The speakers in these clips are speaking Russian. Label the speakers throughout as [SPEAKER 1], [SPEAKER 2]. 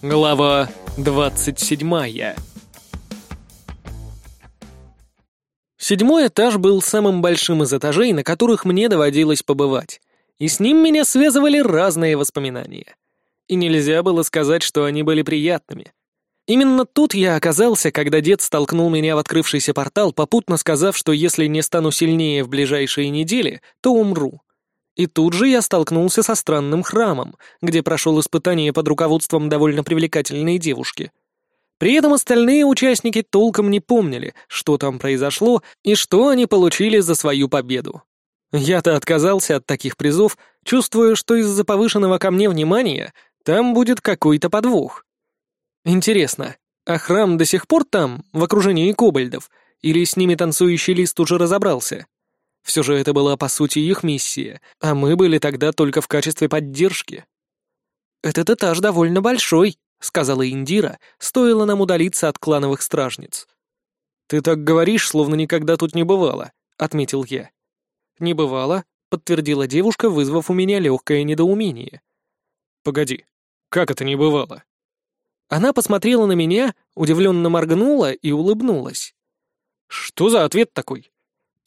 [SPEAKER 1] Глава 27 Седьмой этаж был самым большим из этажей, на которых мне доводилось побывать, и с ним меня связывали разные воспоминания. И нельзя было сказать, что они были приятными. Именно тут я оказался, когда дед столкнул меня в открывшийся портал, попутно сказав, что если не стану сильнее в ближайшие недели, то умру. И тут же я столкнулся со странным храмом, где прошел испытание под руководством довольно привлекательной девушки. При этом остальные участники толком не помнили, что там произошло и что они получили за свою победу. Я-то отказался от таких призов, чувствуя, что из-за повышенного ко мне внимания там будет какой-то подвох. Интересно, а храм до сих пор там, в окружении кобальдов, или с ними танцующий лист уже разобрался? Все же это была, по сути, их миссия, а мы были тогда только в качестве поддержки. «Этот этаж довольно большой», — сказала Индира, стоило нам удалиться от клановых стражниц. «Ты так говоришь, словно никогда тут не бывало», — отметил я. «Не бывало», — подтвердила девушка, вызвав у меня легкое недоумение. «Погоди, как это не бывало?» Она посмотрела на меня, удивленно моргнула и улыбнулась. «Что за ответ такой?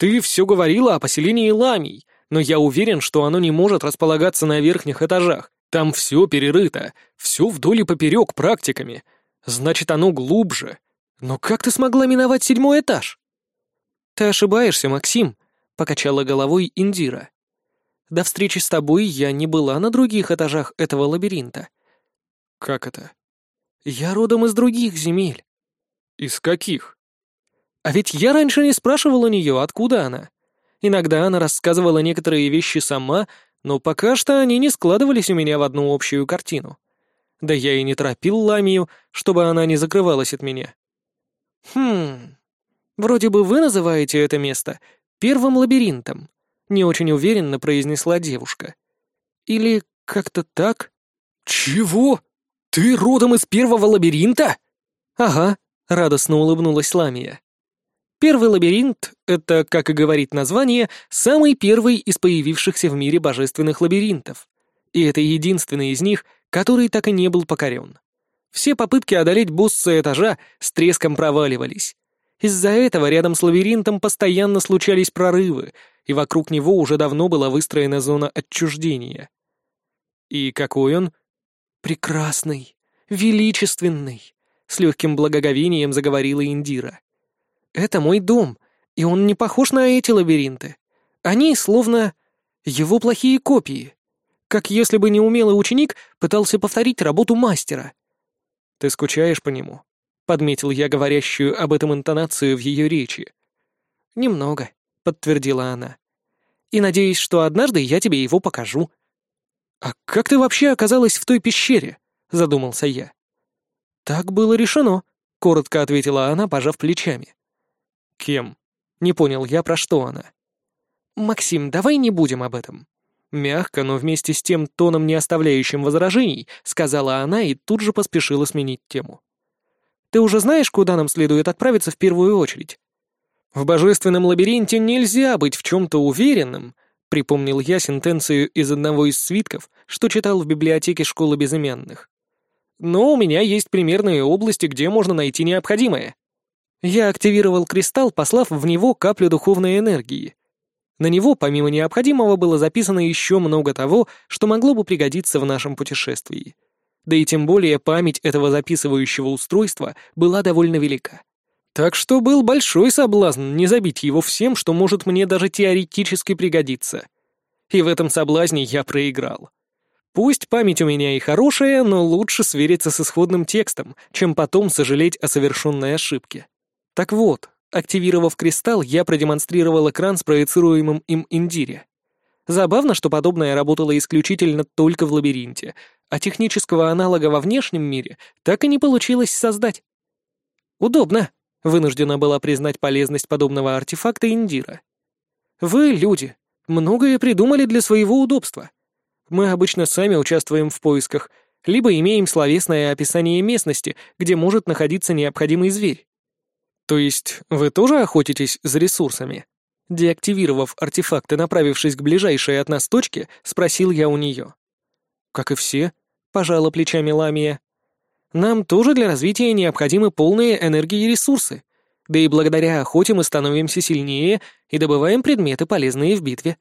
[SPEAKER 1] Ты все говорила о поселении ламий, но я уверен, что оно не может располагаться на верхних этажах. Там все перерыто, все вдоль и поперек практиками. Значит, оно глубже. Но как ты смогла миновать седьмой этаж? Ты ошибаешься, Максим, покачала головой Индира. До встречи с тобой я не была на других этажах этого лабиринта. Как это? Я родом из других земель. Из каких? А ведь я раньше не спрашивал у нее, откуда она. Иногда она рассказывала некоторые вещи сама, но пока что они не складывались у меня в одну общую картину. Да я и не торопил Ламию, чтобы она не закрывалась от меня. «Хм... Вроде бы вы называете это место первым лабиринтом», — не очень уверенно произнесла девушка. «Или как-то так?» «Чего? Ты родом из первого лабиринта?» «Ага», — радостно улыбнулась Ламия. Первый лабиринт — это, как и говорит название, самый первый из появившихся в мире божественных лабиринтов. И это единственный из них, который так и не был покорен. Все попытки одолеть босса этажа с треском проваливались. Из-за этого рядом с лабиринтом постоянно случались прорывы, и вокруг него уже давно была выстроена зона отчуждения. И какой он? Прекрасный, величественный, с легким благоговением заговорила Индира. Это мой дом, и он не похож на эти лабиринты. Они словно его плохие копии. Как если бы неумелый ученик пытался повторить работу мастера. «Ты скучаешь по нему?» — подметил я говорящую об этом интонацию в ее речи. «Немного», — подтвердила она. «И надеюсь, что однажды я тебе его покажу». «А как ты вообще оказалась в той пещере?» — задумался я. «Так было решено», — коротко ответила она, пожав плечами. «Кем?» Не понял я, про что она. «Максим, давай не будем об этом». Мягко, но вместе с тем тоном, не оставляющим возражений, сказала она и тут же поспешила сменить тему. «Ты уже знаешь, куда нам следует отправиться в первую очередь?» «В божественном лабиринте нельзя быть в чем-то уверенным», припомнил я сентенцию из одного из свитков, что читал в библиотеке школы безымянных. «Но у меня есть примерные области, где можно найти необходимое». Я активировал кристалл, послав в него каплю духовной энергии. На него, помимо необходимого, было записано еще много того, что могло бы пригодиться в нашем путешествии. Да и тем более память этого записывающего устройства была довольно велика. Так что был большой соблазн не забить его всем, что может мне даже теоретически пригодиться. И в этом соблазне я проиграл. Пусть память у меня и хорошая, но лучше свериться с исходным текстом, чем потом сожалеть о совершенной ошибке. Так вот, активировав кристалл, я продемонстрировал экран с проецируемым им индире. Забавно, что подобное работало исключительно только в лабиринте, а технического аналога во внешнем мире так и не получилось создать. Удобно, вынуждена была признать полезность подобного артефакта Индира. Вы, люди, многое придумали для своего удобства. Мы обычно сами участвуем в поисках, либо имеем словесное описание местности, где может находиться необходимый зверь. То есть вы тоже охотитесь за ресурсами? Деактивировав артефакт и направившись к ближайшей от нас точке, спросил я у нее. Как и все, пожала плечами Ламия. Нам тоже для развития необходимы полные энергии и ресурсы. Да и благодаря охоте мы становимся сильнее и добываем предметы, полезные в битве.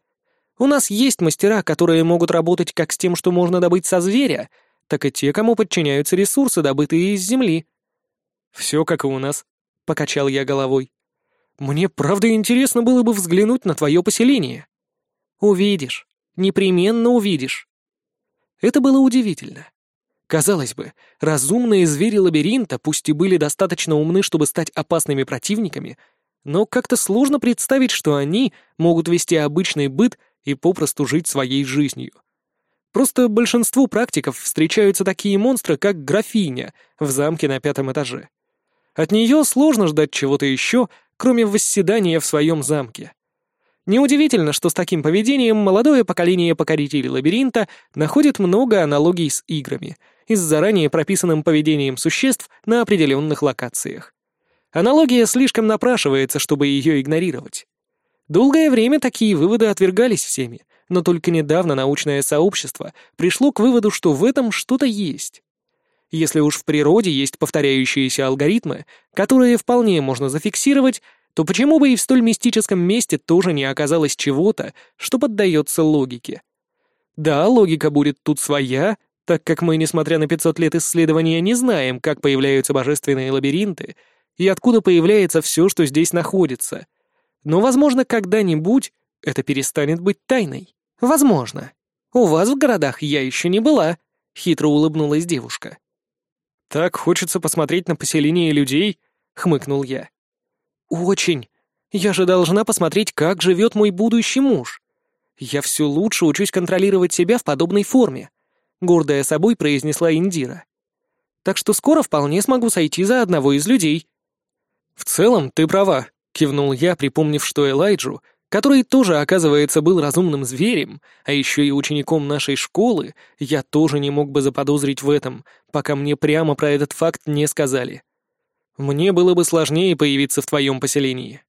[SPEAKER 1] У нас есть мастера, которые могут работать как с тем, что можно добыть со зверя, так и те, кому подчиняются ресурсы, добытые из земли. Все как и у нас, — покачал я головой. Мне правда интересно было бы взглянуть на твое поселение. Увидишь. Непременно увидишь. Это было удивительно. Казалось бы, разумные звери лабиринта, пусть и были достаточно умны, чтобы стать опасными противниками, но как-то сложно представить, что они могут вести обычный быт и попросту жить своей жизнью. Просто большинству практиков встречаются такие монстры, как графиня в замке на пятом этаже. От нее сложно ждать чего-то еще, кроме восседания в своем замке. Неудивительно, что с таким поведением молодое поколение покорителей лабиринта находит много аналогий с играми и с заранее прописанным поведением существ на определенных локациях. Аналогия слишком напрашивается, чтобы ее игнорировать. Долгое время такие выводы отвергались всеми, но только недавно научное сообщество пришло к выводу, что в этом что-то есть. Если уж в природе есть повторяющиеся алгоритмы, которые вполне можно зафиксировать, то почему бы и в столь мистическом месте тоже не оказалось чего-то, что поддается логике? Да, логика будет тут своя, так как мы, несмотря на 500 лет исследования, не знаем, как появляются божественные лабиринты и откуда появляется все, что здесь находится. Но, возможно, когда-нибудь это перестанет быть тайной. Возможно. У вас в городах я еще не была, — хитро улыбнулась девушка. «Так хочется посмотреть на поселение людей», — хмыкнул я. «Очень. Я же должна посмотреть, как живет мой будущий муж. Я все лучше учусь контролировать себя в подобной форме», — гордая собой произнесла Индира. «Так что скоро вполне смогу сойти за одного из людей». «В целом, ты права», — кивнул я, припомнив, что Элайджу, который тоже, оказывается, был разумным зверем, а еще и учеником нашей школы, я тоже не мог бы заподозрить в этом, пока мне прямо про этот факт не сказали. Мне было бы сложнее появиться в твоем поселении.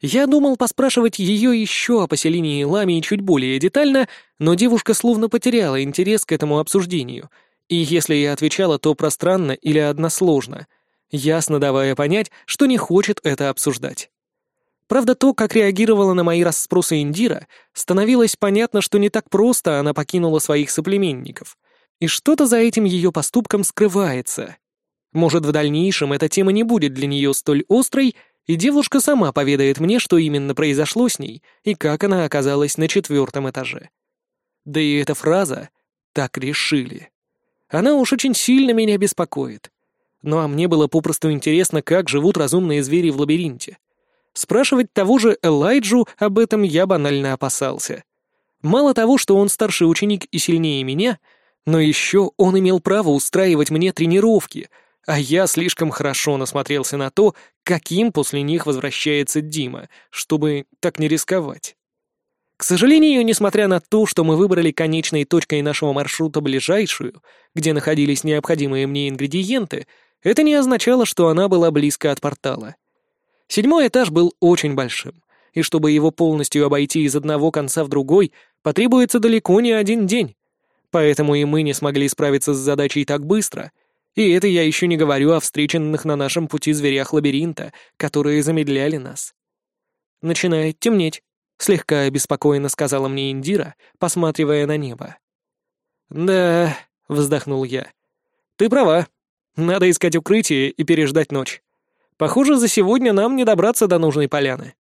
[SPEAKER 1] Я думал поспрашивать ее еще о поселении Ламии чуть более детально, но девушка словно потеряла интерес к этому обсуждению, и если я отвечала, то пространно или односложно, ясно давая понять, что не хочет это обсуждать. Правда, то, как реагировала на мои расспросы Индира, становилось понятно, что не так просто она покинула своих соплеменников, и что-то за этим ее поступком скрывается. Может, в дальнейшем эта тема не будет для нее столь острой, и девушка сама поведает мне, что именно произошло с ней и как она оказалась на четвертом этаже. Да и эта фраза «так решили». Она уж очень сильно меня беспокоит. Ну а мне было попросту интересно, как живут разумные звери в лабиринте. Спрашивать того же Элайджу об этом я банально опасался. Мало того, что он старший ученик и сильнее меня, но еще он имел право устраивать мне тренировки — а я слишком хорошо насмотрелся на то, каким после них возвращается Дима, чтобы так не рисковать. К сожалению, несмотря на то, что мы выбрали конечной точкой нашего маршрута ближайшую, где находились необходимые мне ингредиенты, это не означало, что она была близко от портала. Седьмой этаж был очень большим, и чтобы его полностью обойти из одного конца в другой, потребуется далеко не один день. Поэтому и мы не смогли справиться с задачей так быстро — и это я еще не говорю о встреченных на нашем пути зверях лабиринта, которые замедляли нас. «Начинает темнеть», — слегка обеспокоенно сказала мне Индира, посматривая на небо. «Да», — вздохнул я. «Ты права. Надо искать укрытие и переждать ночь. Похоже, за сегодня нам не добраться до нужной поляны».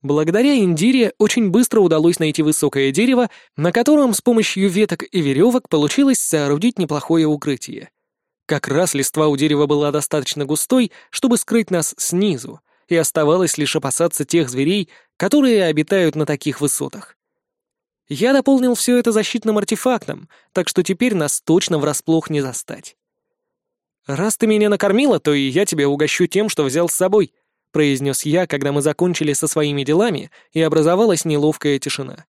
[SPEAKER 1] Благодаря Индире очень быстро удалось найти высокое дерево, на котором с помощью веток и веревок получилось соорудить неплохое укрытие. Как раз листва у дерева была достаточно густой, чтобы скрыть нас снизу, и оставалось лишь опасаться тех зверей, которые обитают на таких высотах. Я дополнил все это защитным артефактом, так что теперь нас точно врасплох не застать. «Раз ты меня накормила, то и я тебя угощу тем, что взял с собой», — произнес я, когда мы закончили со своими делами, и образовалась неловкая тишина.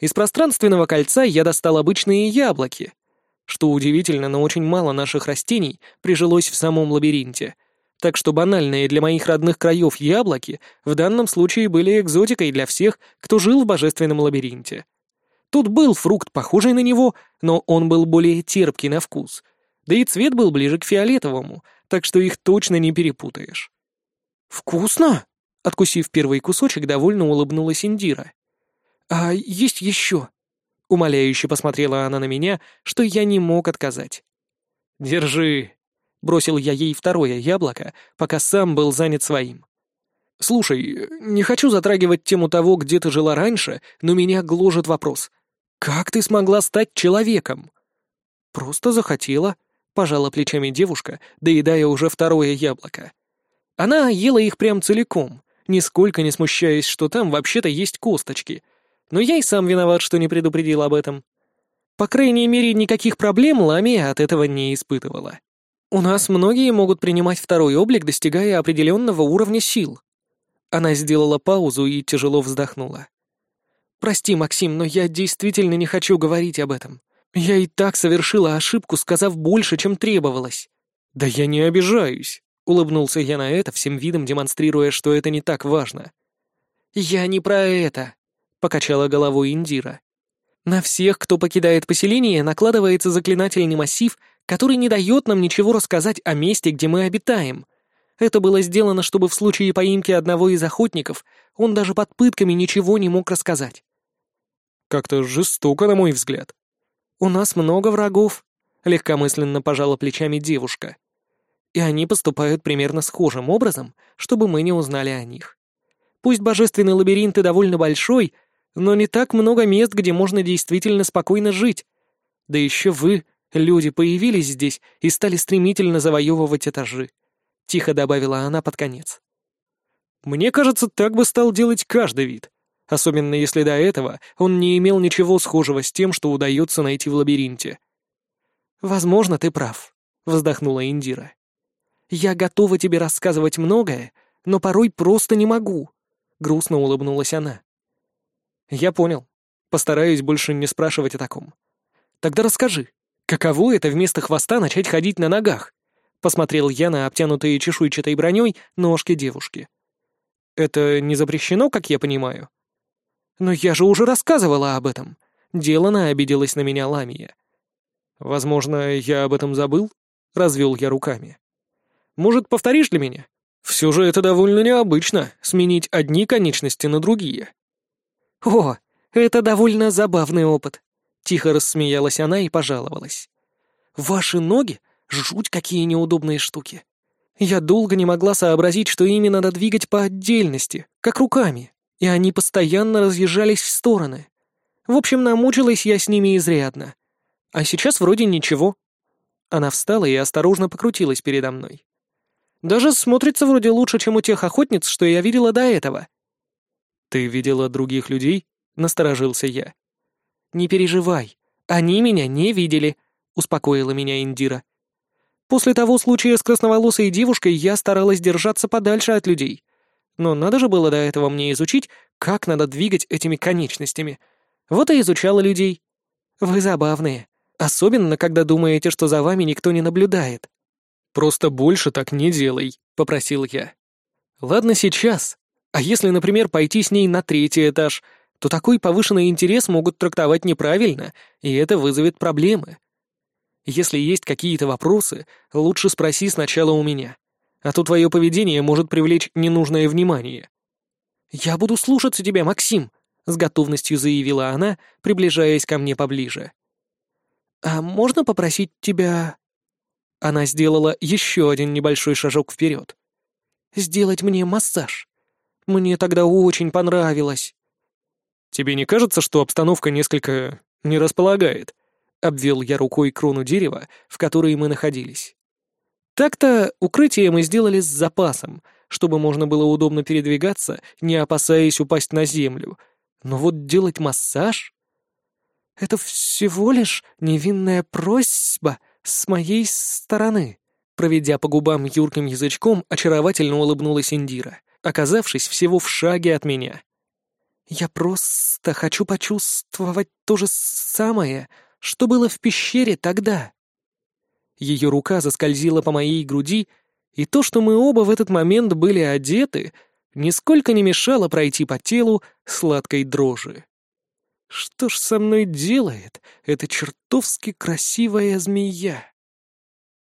[SPEAKER 1] Из пространственного кольца я достал обычные яблоки, что удивительно, но очень мало наших растений прижилось в самом лабиринте. Так что банальные для моих родных краев яблоки в данном случае были экзотикой для всех, кто жил в божественном лабиринте. Тут был фрукт, похожий на него, но он был более терпкий на вкус. Да и цвет был ближе к фиолетовому, так что их точно не перепутаешь. «Вкусно!» — откусив первый кусочек, довольно улыбнулась Индира. «А есть еще?» Умоляюще посмотрела она на меня, что я не мог отказать. «Держи!» — бросил я ей второе яблоко, пока сам был занят своим. «Слушай, не хочу затрагивать тему того, где ты жила раньше, но меня гложет вопрос. Как ты смогла стать человеком?» «Просто захотела», — пожала плечами девушка, доедая уже второе яблоко. Она ела их прям целиком, нисколько не смущаясь, что там вообще-то есть косточки. Но я и сам виноват, что не предупредил об этом. По крайней мере, никаких проблем Ламия от этого не испытывала. У нас многие могут принимать второй облик, достигая определенного уровня сил. Она сделала паузу и тяжело вздохнула. «Прости, Максим, но я действительно не хочу говорить об этом. Я и так совершила ошибку, сказав больше, чем требовалось». «Да я не обижаюсь», — улыбнулся я на это, всем видом демонстрируя, что это не так важно. «Я не про это», — покачала головой Индира. «На всех, кто покидает поселение, накладывается заклинательный массив, который не дает нам ничего рассказать о месте, где мы обитаем. Это было сделано, чтобы в случае поимки одного из охотников он даже под пытками ничего не мог рассказать. Как-то жестоко, на мой взгляд. У нас много врагов, легкомысленно пожала плечами девушка. И они поступают примерно схожим образом, чтобы мы не узнали о них. Пусть божественный лабиринт и довольно большой, но не так много мест, где можно действительно спокойно жить. Да еще вы, люди, появились здесь и стали стремительно завоевывать этажи тихо добавила она под конец. Мне кажется, так бы стал делать каждый вид, особенно если до этого он не имел ничего схожего с тем, что удается найти в лабиринте. «Возможно, ты прав», — вздохнула Индира. «Я готова тебе рассказывать многое, но порой просто не могу», — грустно улыбнулась она. «Я понял. Постараюсь больше не спрашивать о таком. Тогда расскажи, каково это вместо хвоста начать ходить на ногах?» Посмотрел я на обтянутые чешуйчатой броней ножки девушки. «Это не запрещено, как я понимаю?» «Но я же уже рассказывала об этом!» Делана обиделась на меня Ламия. «Возможно, я об этом забыл?» — развел я руками. «Может, повторишь для меня? Все же это довольно необычно — сменить одни конечности на другие». «О, это довольно забавный опыт», — тихо рассмеялась она и пожаловалась. «Ваши ноги Жуть, какие неудобные штуки. Я долго не могла сообразить, что ими надо двигать по отдельности, как руками, и они постоянно разъезжались в стороны. В общем, намучилась я с ними изрядно. А сейчас вроде ничего. Она встала и осторожно покрутилась передо мной. Даже смотрится вроде лучше, чем у тех охотниц, что я видела до этого. «Ты видела других людей?» — насторожился я. «Не переживай, они меня не видели», — успокоила меня Индира. После того случая с красноволосой девушкой я старалась держаться подальше от людей. Но надо же было до этого мне изучить, как надо двигать этими конечностями. Вот и изучала людей. Вы забавные. Особенно, когда думаете, что за вами никто не наблюдает. «Просто больше так не делай», — попросил я. «Ладно сейчас. А если, например, пойти с ней на третий этаж, то такой повышенный интерес могут трактовать неправильно, и это вызовет проблемы. Если есть какие-то вопросы, лучше спроси сначала у меня. А то твое поведение может привлечь ненужное внимание». «Я буду слушаться тебя, Максим», — с готовностью заявила она, приближаясь ко мне поближе. «А можно попросить тебя...» Она сделала еще один небольшой шажок вперед. «Сделать мне массаж. Мне тогда очень понравилось». «Тебе не кажется, что обстановка несколько не располагает?» — обвел я рукой крону дерева, в которой мы находились. Так-то укрытие мы сделали с запасом, чтобы можно было удобно передвигаться, не опасаясь упасть на землю. Но вот делать массаж... Это всего лишь невинная просьба с моей стороны. Проведя по губам юрким язычком, очаровательно улыбнулась Индира, оказавшись всего в шаге от меня. «Я просто хочу почувствовать то же самое», что было в пещере тогда? Ее рука заскользила по моей груди, и то, что мы оба в этот момент были одеты, нисколько не мешало пройти по телу сладкой дрожи. Что ж со мной делает эта чертовски красивая змея?